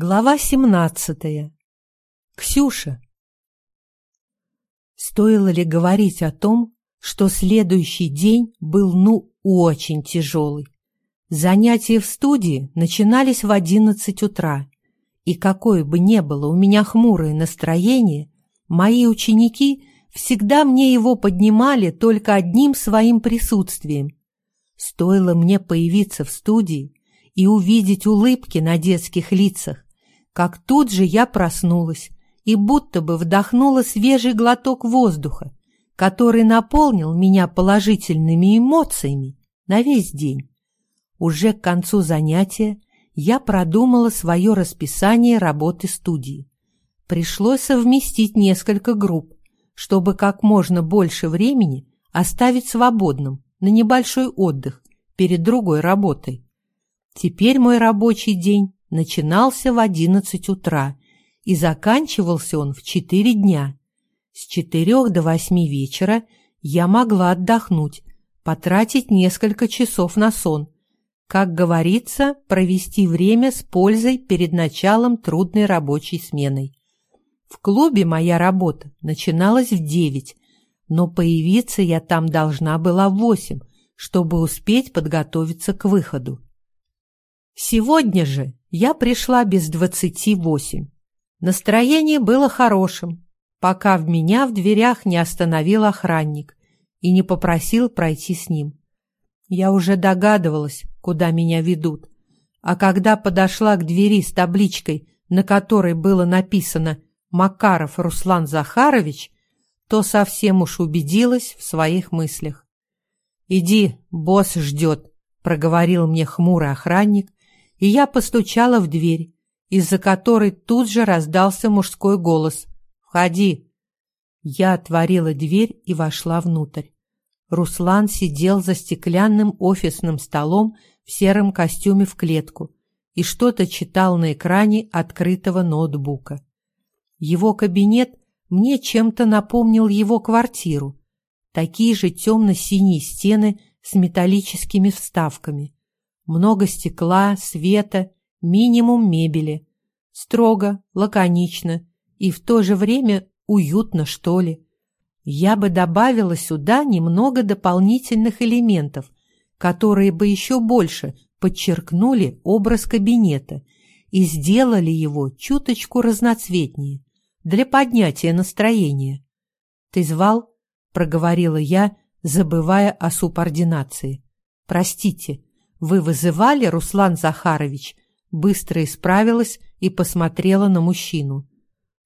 Глава семнадцатая. Ксюша. Стоило ли говорить о том, что следующий день был ну очень тяжелый? Занятия в студии начинались в одиннадцать утра, и какое бы ни было у меня хмурое настроение, мои ученики всегда мне его поднимали только одним своим присутствием. Стоило мне появиться в студии и увидеть улыбки на детских лицах, как тут же я проснулась и будто бы вдохнула свежий глоток воздуха, который наполнил меня положительными эмоциями на весь день. Уже к концу занятия я продумала свое расписание работы студии. Пришлось совместить несколько групп, чтобы как можно больше времени оставить свободным на небольшой отдых перед другой работой. Теперь мой рабочий день начинался в одиннадцать утра и заканчивался он в четыре дня. С четырех до восьми вечера я могла отдохнуть, потратить несколько часов на сон. Как говорится, провести время с пользой перед началом трудной рабочей сменой. В клубе моя работа начиналась в девять, но появиться я там должна была в восемь, чтобы успеть подготовиться к выходу. Сегодня же я пришла без двадцати восемь. Настроение было хорошим, пока в меня в дверях не остановил охранник и не попросил пройти с ним. Я уже догадывалась, куда меня ведут, а когда подошла к двери с табличкой, на которой было написано «Макаров Руслан Захарович», то совсем уж убедилась в своих мыслях. «Иди, босс ждет», — проговорил мне хмурый охранник и я постучала в дверь, из-за которой тут же раздался мужской голос «Входи!». Я отворила дверь и вошла внутрь. Руслан сидел за стеклянным офисным столом в сером костюме в клетку и что-то читал на экране открытого ноутбука. Его кабинет мне чем-то напомнил его квартиру. Такие же темно-синие стены с металлическими вставками. Много стекла, света, минимум мебели. Строго, лаконично и в то же время уютно, что ли. Я бы добавила сюда немного дополнительных элементов, которые бы еще больше подчеркнули образ кабинета и сделали его чуточку разноцветнее для поднятия настроения. «Ты звал?» — проговорила я, забывая о субординации. «Простите, «Вы вызывали, Руслан Захарович?» Быстро исправилась и посмотрела на мужчину.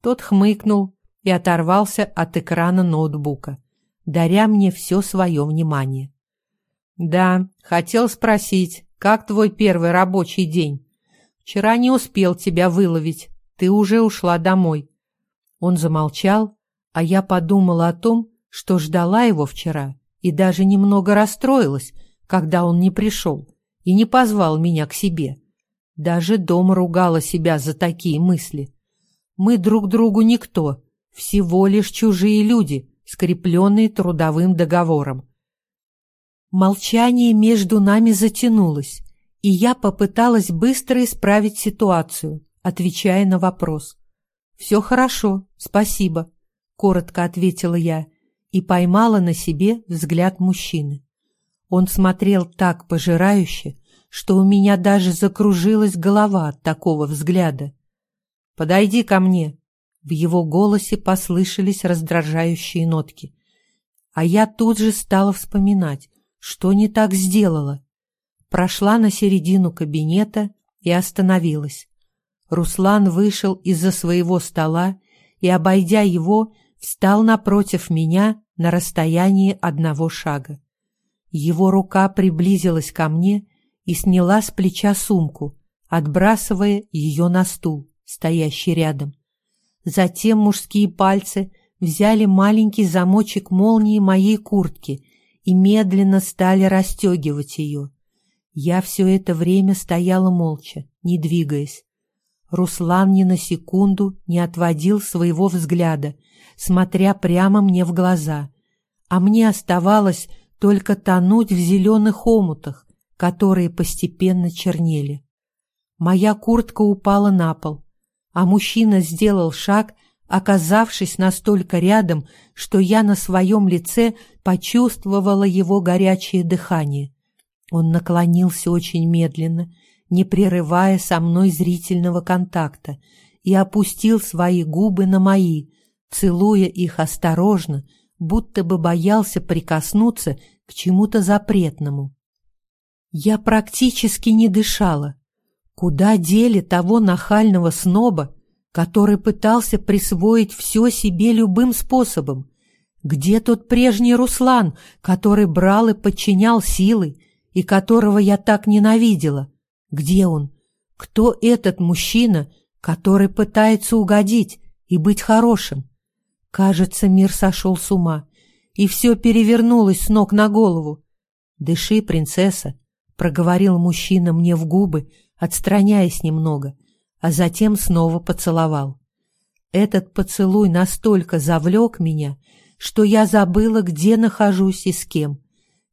Тот хмыкнул и оторвался от экрана ноутбука, даря мне все свое внимание. «Да, хотел спросить, как твой первый рабочий день? Вчера не успел тебя выловить, ты уже ушла домой». Он замолчал, а я подумала о том, что ждала его вчера и даже немного расстроилась, когда он не пришел и не позвал меня к себе. Даже дома ругала себя за такие мысли. Мы друг другу никто, всего лишь чужие люди, скрепленные трудовым договором. Молчание между нами затянулось, и я попыталась быстро исправить ситуацию, отвечая на вопрос. «Все хорошо, спасибо», — коротко ответила я и поймала на себе взгляд мужчины. Он смотрел так пожирающе, что у меня даже закружилась голова от такого взгляда. «Подойди ко мне!» В его голосе послышались раздражающие нотки. А я тут же стала вспоминать, что не так сделала. Прошла на середину кабинета и остановилась. Руслан вышел из-за своего стола и, обойдя его, встал напротив меня на расстоянии одного шага. Его рука приблизилась ко мне и сняла с плеча сумку, отбрасывая ее на стул, стоящий рядом. Затем мужские пальцы взяли маленький замочек молнии моей куртки и медленно стали расстегивать ее. Я все это время стояла молча, не двигаясь. Руслан ни на секунду не отводил своего взгляда, смотря прямо мне в глаза, а мне оставалось только тонуть в зеленых омутах, которые постепенно чернели. Моя куртка упала на пол, а мужчина сделал шаг, оказавшись настолько рядом, что я на своем лице почувствовала его горячее дыхание. Он наклонился очень медленно, не прерывая со мной зрительного контакта, и опустил свои губы на мои, целуя их осторожно, будто бы боялся прикоснуться к чему-то запретному. Я практически не дышала. Куда дели того нахального сноба, который пытался присвоить все себе любым способом? Где тот прежний Руслан, который брал и подчинял силой, и которого я так ненавидела? Где он? Кто этот мужчина, который пытается угодить и быть хорошим? Кажется, мир сошел с ума, и все перевернулось с ног на голову. «Дыши, принцесса», — проговорил мужчина мне в губы, отстраняясь немного, а затем снова поцеловал. Этот поцелуй настолько завлек меня, что я забыла, где нахожусь и с кем.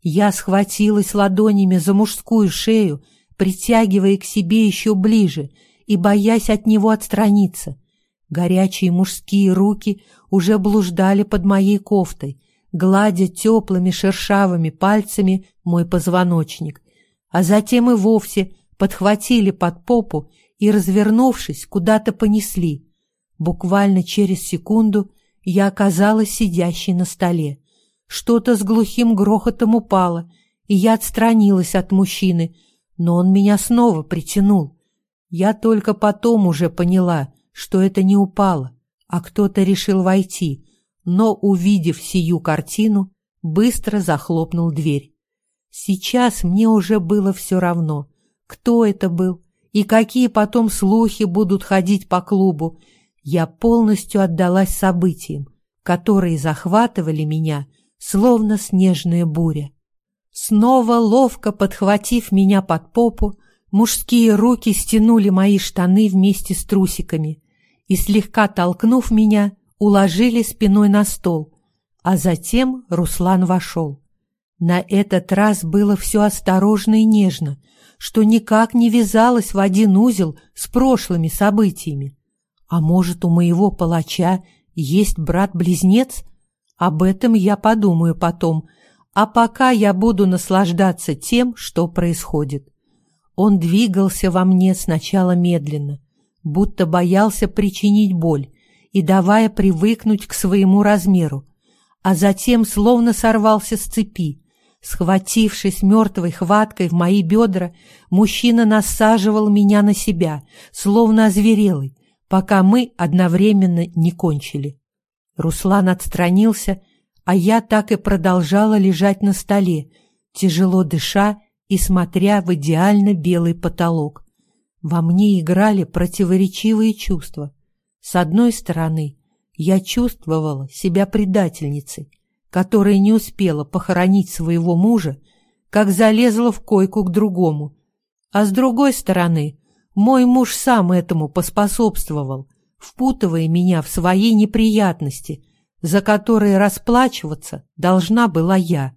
Я схватилась ладонями за мужскую шею, притягивая к себе еще ближе и боясь от него отстраниться. Горячие мужские руки уже блуждали под моей кофтой, гладя теплыми шершавыми пальцами мой позвоночник, а затем и вовсе подхватили под попу и, развернувшись, куда-то понесли. Буквально через секунду я оказалась сидящей на столе. Что-то с глухим грохотом упало, и я отстранилась от мужчины, но он меня снова притянул. Я только потом уже поняла, что это не упало, а кто-то решил войти, но, увидев сию картину, быстро захлопнул дверь. Сейчас мне уже было все равно, кто это был и какие потом слухи будут ходить по клубу. Я полностью отдалась событиям, которые захватывали меня, словно снежная буря. Снова ловко подхватив меня под попу, мужские руки стянули мои штаны вместе с трусиками и, слегка толкнув меня, уложили спиной на стол, а затем Руслан вошел. На этот раз было все осторожно и нежно, что никак не вязалось в один узел с прошлыми событиями. А может, у моего палача есть брат-близнец? Об этом я подумаю потом, а пока я буду наслаждаться тем, что происходит. Он двигался во мне сначала медленно, будто боялся причинить боль и давая привыкнуть к своему размеру, а затем словно сорвался с цепи. Схватившись мертвой хваткой в мои бедра, мужчина насаживал меня на себя, словно озверелый, пока мы одновременно не кончили. Руслан отстранился а я так и продолжала лежать на столе, тяжело дыша и смотря в идеально белый потолок. Во мне играли противоречивые чувства. С одной стороны, я чувствовала себя предательницей, которая не успела похоронить своего мужа, как залезла в койку к другому. А с другой стороны, мой муж сам этому поспособствовал, впутывая меня в свои неприятности, за которые расплачиваться должна была я.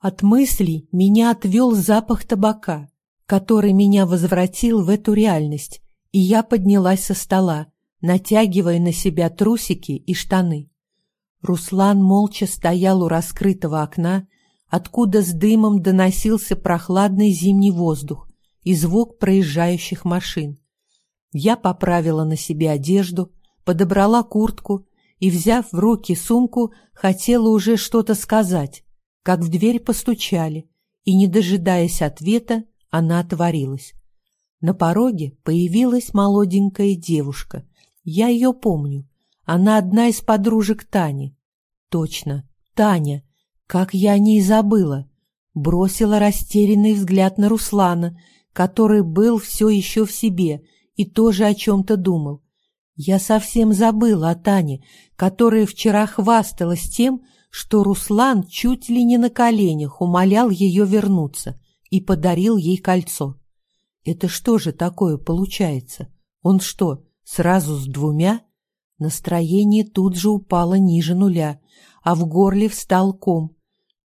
От мыслей меня отвел запах табака, который меня возвратил в эту реальность, и я поднялась со стола, натягивая на себя трусики и штаны. Руслан молча стоял у раскрытого окна, откуда с дымом доносился прохладный зимний воздух и звук проезжающих машин. Я поправила на себе одежду, подобрала куртку и, взяв в руки сумку, хотела уже что-то сказать, как в дверь постучали, и, не дожидаясь ответа, она отворилась. На пороге появилась молоденькая девушка. Я ее помню. Она одна из подружек Тани. Точно, Таня. Как я о ней забыла. Бросила растерянный взгляд на Руслана, который был все еще в себе и тоже о чем-то думал. Я совсем забыла о Тане, которая вчера хвасталась тем, что Руслан чуть ли не на коленях умолял ее вернуться и подарил ей кольцо. Это что же такое получается? Он что, сразу с двумя? Настроение тут же упало ниже нуля, а в горле встал ком.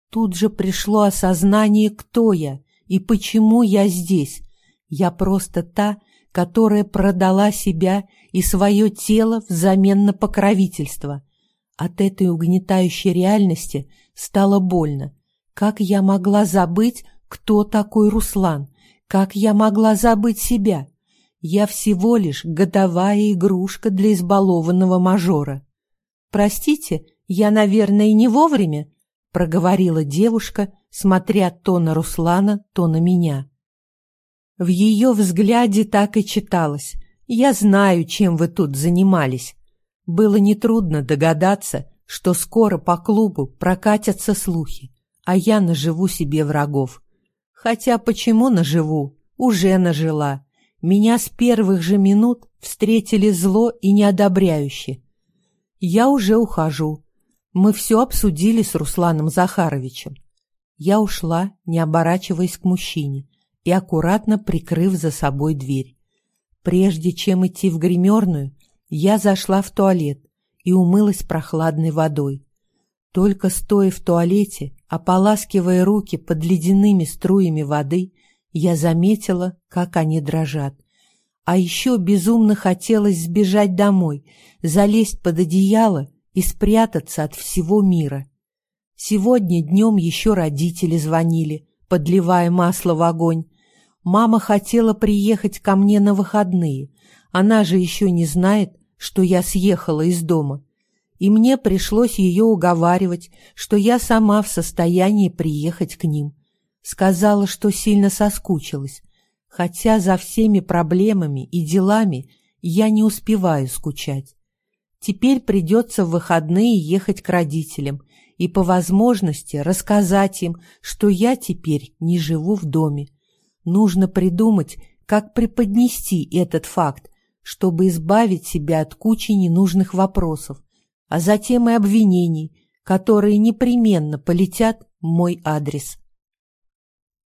Тут же пришло осознание, кто я и почему я здесь. Я просто та, которая продала себя и свое тело взамен на покровительство. От этой угнетающей реальности стало больно. Как я могла забыть, кто такой Руслан? Как я могла забыть себя? Я всего лишь годовая игрушка для избалованного мажора. «Простите, я, наверное, и не вовремя», — проговорила девушка, смотря то на Руслана, то на меня. В ее взгляде так и читалось. «Я знаю, чем вы тут занимались». Было нетрудно догадаться, что скоро по клубу прокатятся слухи, а я наживу себе врагов. Хотя почему наживу? Уже нажила. Меня с первых же минут встретили зло и неодобряюще. Я уже ухожу. Мы все обсудили с Русланом Захаровичем. Я ушла, не оборачиваясь к мужчине и аккуратно прикрыв за собой дверь. Прежде чем идти в гримерную, я зашла в туалет и умылась прохладной водой. Только стоя в туалете, ополаскивая руки под ледяными струями воды, я заметила, как они дрожат. А еще безумно хотелось сбежать домой, залезть под одеяло и спрятаться от всего мира. Сегодня днем еще родители звонили, подливая масло в огонь. Мама хотела приехать ко мне на выходные. Она же еще не знает, что я съехала из дома. И мне пришлось ее уговаривать, что я сама в состоянии приехать к ним. Сказала, что сильно соскучилась, хотя за всеми проблемами и делами я не успеваю скучать. Теперь придется в выходные ехать к родителям и по возможности рассказать им, что я теперь не живу в доме. Нужно придумать, как преподнести этот факт, чтобы избавить себя от кучи ненужных вопросов, а затем и обвинений, которые непременно полетят в мой адрес.